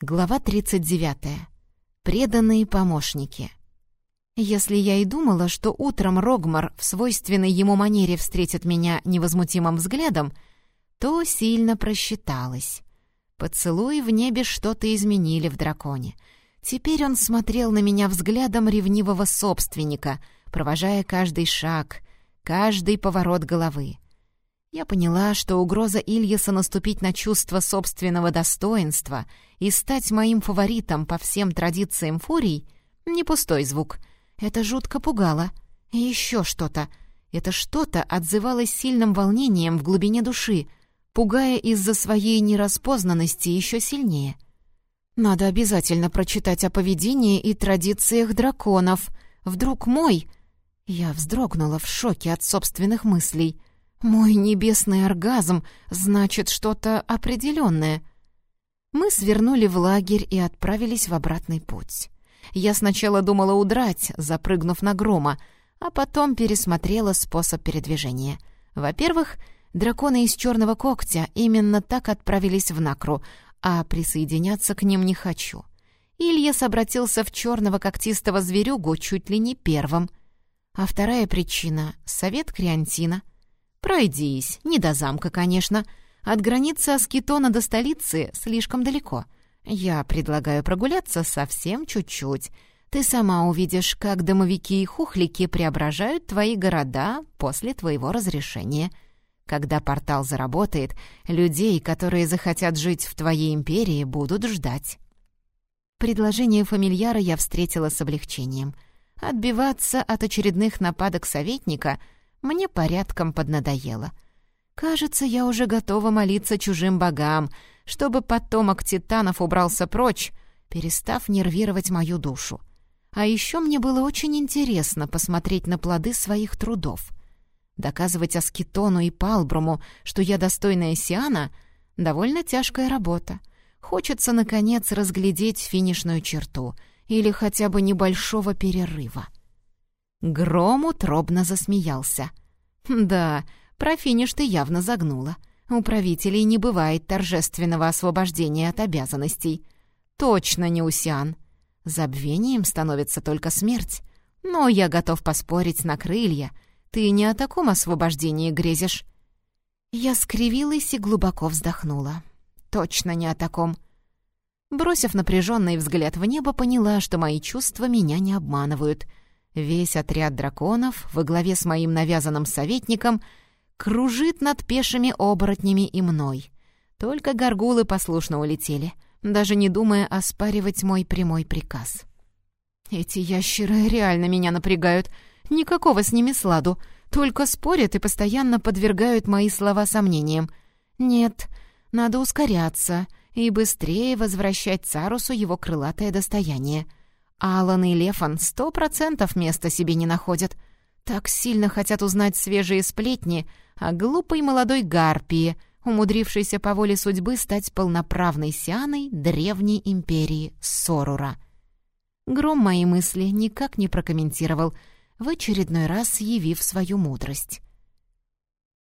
Глава 39. Преданные помощники. Если я и думала, что утром Рогмар в свойственной ему манере встретит меня невозмутимым взглядом, то сильно просчиталась. Поцелуи в небе что-то изменили в драконе. Теперь он смотрел на меня взглядом ревнивого собственника, провожая каждый шаг, каждый поворот головы. Я поняла, что угроза Ильяса наступить на чувство собственного достоинства и стать моим фаворитом по всем традициям фурий — не пустой звук. Это жутко пугало. И еще что-то. Это что-то отзывалось сильным волнением в глубине души, пугая из-за своей нераспознанности еще сильнее. Надо обязательно прочитать о поведении и традициях драконов. Вдруг мой... Я вздрогнула в шоке от собственных мыслей — мой небесный оргазм значит что-то определенное. Мы свернули в лагерь и отправились в обратный путь. Я сначала думала удрать, запрыгнув на грома, а потом пересмотрела способ передвижения. Во-первых, драконы из черного когтя именно так отправились в Накру, а присоединяться к ним не хочу. Ильяс обратился в черного когтистого зверюгу чуть ли не первым. А вторая причина — совет Криантина — «Пройдись, не до замка, конечно. От границы Аскетона до столицы слишком далеко. Я предлагаю прогуляться совсем чуть-чуть. Ты сама увидишь, как домовики и хухлики преображают твои города после твоего разрешения. Когда портал заработает, людей, которые захотят жить в твоей империи, будут ждать». Предложение фамильяра я встретила с облегчением. Отбиваться от очередных нападок советника — мне порядком поднадоело. Кажется, я уже готова молиться чужим богам, чтобы потомок титанов убрался прочь, перестав нервировать мою душу. А еще мне было очень интересно посмотреть на плоды своих трудов. Доказывать Аскетону и Палбруму, что я достойная Сиана, довольно тяжкая работа. Хочется, наконец, разглядеть финишную черту или хотя бы небольшого перерыва. Гром утробно засмеялся. «Да, про финиш ты явно загнула. У правителей не бывает торжественного освобождения от обязанностей. Точно не Усиан. Забвением становится только смерть. Но я готов поспорить на крылья. Ты не о таком освобождении грезишь». Я скривилась и глубоко вздохнула. «Точно не о таком». Бросив напряженный взгляд в небо, поняла, что мои чувства меня не обманывают — Весь отряд драконов во главе с моим навязанным советником кружит над пешими оборотнями и мной. Только горгулы послушно улетели, даже не думая оспаривать мой прямой приказ. Эти ящеры реально меня напрягают. Никакого с ними сладу. Только спорят и постоянно подвергают мои слова сомнениям. Нет, надо ускоряться и быстрее возвращать Царусу его крылатое достояние — Алан и Лефан сто процентов места себе не находят. Так сильно хотят узнать свежие сплетни о глупой молодой гарпии, умудрившейся по воле судьбы стать полноправной сианой древней империи Сорура. Гром мои мысли никак не прокомментировал, в очередной раз явив свою мудрость.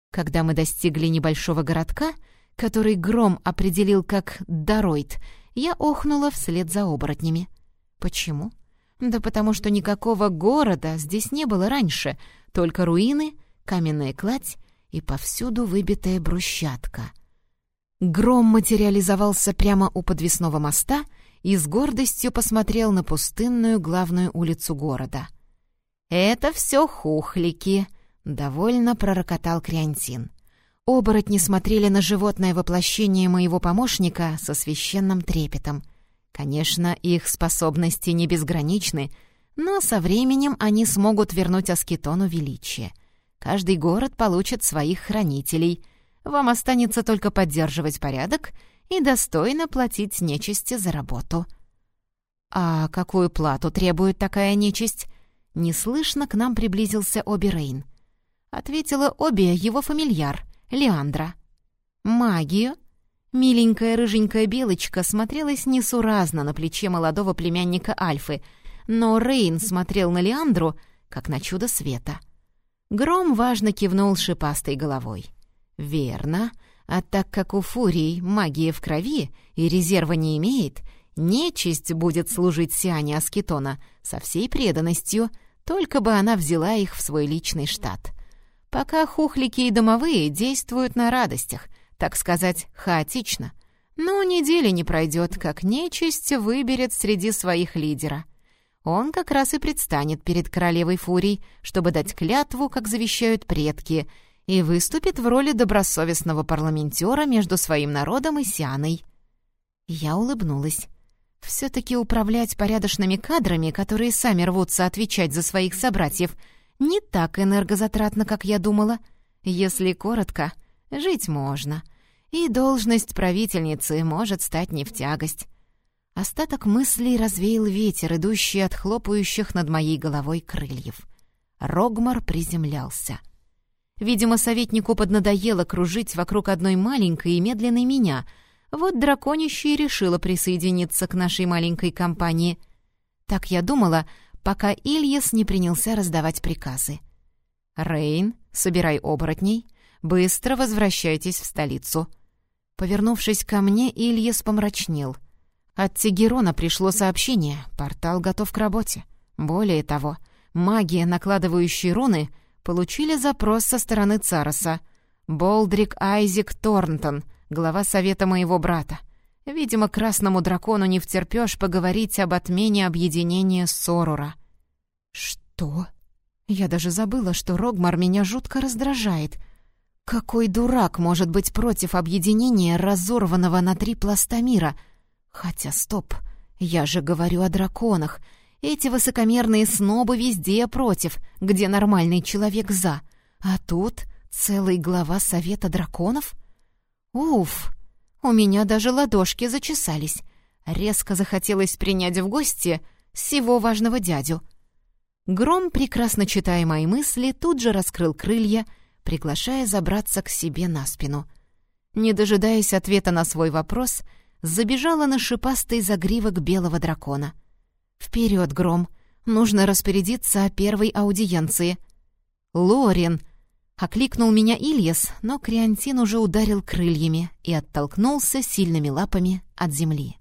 Когда мы достигли небольшого городка, который Гром определил как Доройт, я охнула вслед за оборотнями. Почему? Да потому что никакого города здесь не было раньше, только руины, каменная кладь и повсюду выбитая брусчатка. Гром материализовался прямо у подвесного моста и с гордостью посмотрел на пустынную главную улицу города. «Это все хухлики», — довольно пророкотал Криантин. Оборотни смотрели на животное воплощение моего помощника со священным трепетом — Конечно, их способности не безграничны, но со временем они смогут вернуть Аскетону величие. Каждый город получит своих хранителей. Вам останется только поддерживать порядок и достойно платить нечисти за работу. «А какую плату требует такая нечисть?» Неслышно к нам приблизился Оби Рейн. Ответила Оби его фамильяр, Леандра. «Магию?» Миленькая рыженькая белочка смотрелась несуразно на плече молодого племянника Альфы, но Рейн смотрел на Леандру, как на чудо света. Гром важно кивнул шипастой головой. «Верно, а так как у Фурий магия в крови и резерва не имеет, Нечисть будет служить Сиане Аскетона со всей преданностью, только бы она взяла их в свой личный штат. Пока хухлики и домовые действуют на радостях, так сказать, хаотично. Но недели не пройдет, как нечисть выберет среди своих лидера. Он как раз и предстанет перед королевой Фурий, чтобы дать клятву, как завещают предки, и выступит в роли добросовестного парламентера между своим народом и Сианой. Я улыбнулась. Все-таки управлять порядочными кадрами, которые сами рвутся отвечать за своих собратьев, не так энергозатратно, как я думала. Если коротко, жить можно. И должность правительницы может стать не в тягость. Остаток мыслей развеял ветер, идущий от хлопающих над моей головой крыльев. Рогмар приземлялся. Видимо, советнику поднадоело кружить вокруг одной маленькой и медленной меня — вот драконище и решила присоединиться к нашей маленькой компании. Так я думала, пока Ильяс не принялся раздавать приказы. «Рейн, собирай оборотней, быстро возвращайтесь в столицу». Повернувшись ко мне, Ильяс помрачнел. От Тигерона пришло сообщение, портал готов к работе. Более того, магия, накладывающие руны, получили запрос со стороны Цароса. Болдрик Айзек Торнтон — глава совета моего брата. Видимо, красному дракону не втерпёшь поговорить об отмене объединения Сорура. Что? Я даже забыла, что Рогмар меня жутко раздражает. Какой дурак может быть против объединения разорванного на три пласта мира? Хотя, стоп, я же говорю о драконах. Эти высокомерные снобы везде против, где нормальный человек за. А тут целый глава совета драконов — Уф! У меня даже ладошки зачесались. Резко захотелось принять в гости всего важного дядю. Гром, прекрасно читая мои мысли, тут же раскрыл крылья, приглашая забраться к себе на спину. Не дожидаясь ответа на свой вопрос, забежала на шипастый загривок белого дракона. «Вперед, Гром! Нужно распорядиться о первой аудиенции!» «Лорин!» Окликнул меня Ильяс, но Криантин уже ударил крыльями и оттолкнулся сильными лапами от земли.